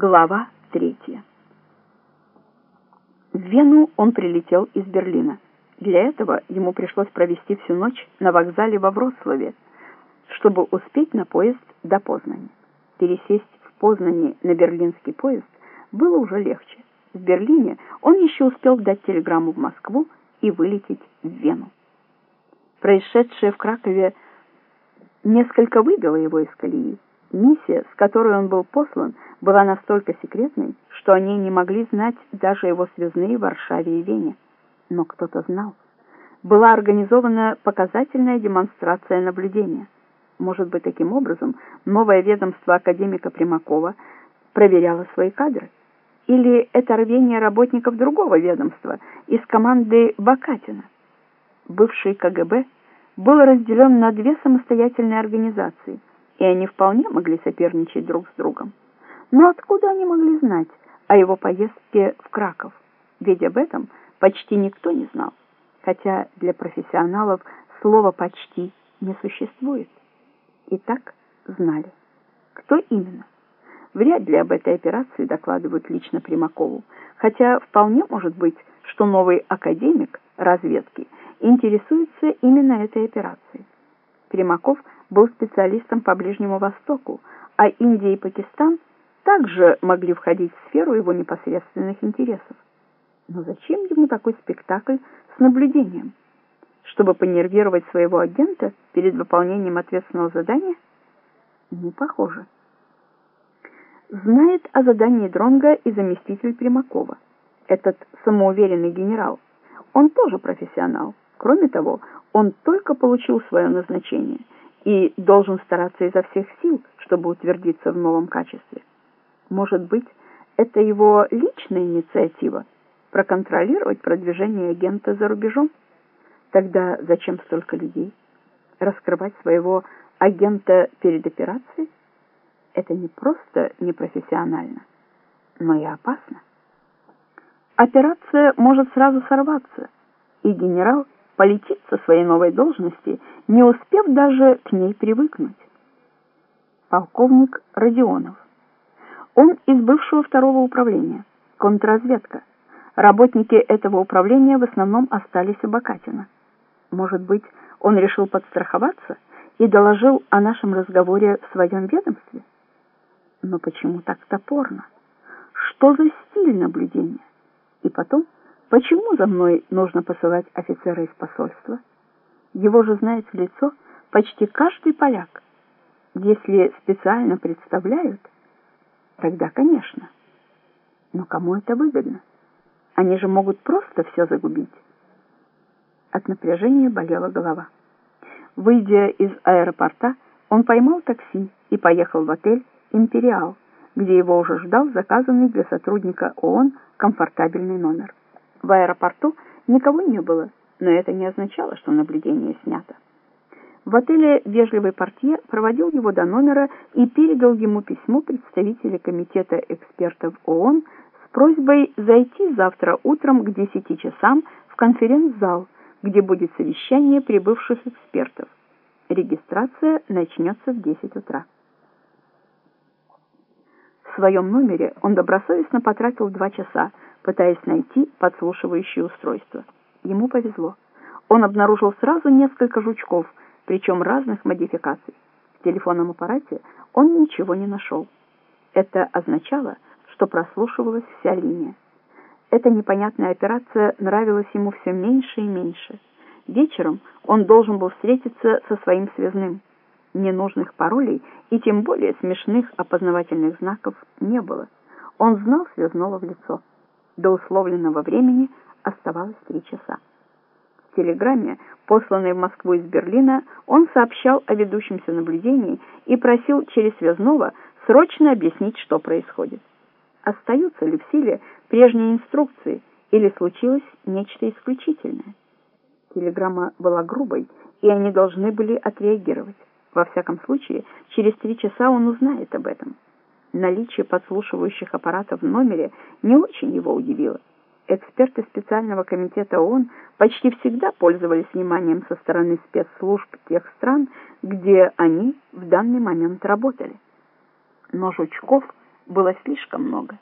Глава третья. В Вену он прилетел из Берлина. Для этого ему пришлось провести всю ночь на вокзале во Вроцлаве, чтобы успеть на поезд до Познани. Пересесть в Познани на берлинский поезд было уже легче. В Берлине он еще успел дать телеграмму в Москву и вылететь в Вену. Происшедшее в Кракове несколько выбило его из колеи. Миссия, с которой он был послан, была настолько секретной, что о ней не могли знать даже его связные в Варшаве и Вене. Но кто-то знал. Была организована показательная демонстрация наблюдения. Может быть, таким образом новое ведомство академика Примакова проверяло свои кадры? Или это рвение работников другого ведомства из команды Бакатина? Бывший КГБ был разделен на две самостоятельные организации – и они вполне могли соперничать друг с другом. Но откуда они могли знать о его поездке в Краков? Ведь об этом почти никто не знал, хотя для профессионалов слова «почти» не существует. И так знали. Кто именно? Вряд ли об этой операции докладывают лично Примакову, хотя вполне может быть, что новый академик разведки интересуется именно этой операцией. Примаков – был специалистом по Ближнему Востоку, а Индия и Пакистан также могли входить в сферу его непосредственных интересов. Но зачем ему такой спектакль с наблюдением? Чтобы понервировать своего агента перед выполнением ответственного задания? Не похоже. Знает о задании Дронга и заместитель Примакова. Этот самоуверенный генерал. Он тоже профессионал. Кроме того, он только получил свое назначение – и должен стараться изо всех сил, чтобы утвердиться в новом качестве. Может быть, это его личная инициатива проконтролировать продвижение агента за рубежом? Тогда зачем столько людей? Раскрывать своего агента перед операцией? Это не просто непрофессионально, но и опасно. Операция может сразу сорваться, и генерал полетит со своей новой должности, не успев даже к ней привыкнуть. Полковник Родионов. Он из бывшего второго управления, контрразведка. Работники этого управления в основном остались у Бакатина. Может быть, он решил подстраховаться и доложил о нашем разговоре в своем ведомстве? Но почему так топорно? Что за стиль наблюдения? И потом... Почему за мной нужно посылать офицера из посольства? Его же знает в лицо почти каждый поляк. Если специально представляют, тогда, конечно. Но кому это выгодно? Они же могут просто все загубить. От напряжения болела голова. Выйдя из аэропорта, он поймал такси и поехал в отель «Империал», где его уже ждал заказанный для сотрудника ООН комфортабельный номер. В аэропорту никого не было, но это не означало, что наблюдение снято. В отеле вежливый портье проводил его до номера и передал ему письмо представителя комитета экспертов ООН с просьбой зайти завтра утром к 10 часам в конференц-зал, где будет совещание прибывших экспертов. Регистрация начнется в 10 утра. В своем номере он добросовестно потратил два часа, пытаясь найти подслушивающее устройство. Ему повезло. Он обнаружил сразу несколько жучков, причем разных модификаций. В телефонном аппарате он ничего не нашел. Это означало, что прослушивалась вся линия. Эта непонятная операция нравилась ему все меньше и меньше. Вечером он должен был встретиться со своим связным. Ненужных паролей и тем более смешных опознавательных знаков не было. Он знал связного в лицо. До условленного времени оставалось три часа. В телеграмме, посланной в Москву из Берлина, он сообщал о ведущемся наблюдении и просил через связного срочно объяснить, что происходит. Остаются ли в силе прежние инструкции или случилось нечто исключительное? Телеграмма была грубой, и они должны были отреагировать. Во всяком случае, через три часа он узнает об этом. Наличие подслушивающих аппаратов в номере не очень его удивило. Эксперты специального комитета ООН почти всегда пользовались вниманием со стороны спецслужб тех стран, где они в данный момент работали. Но Жучков было слишком много.